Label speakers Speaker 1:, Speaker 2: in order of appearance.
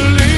Speaker 1: believe.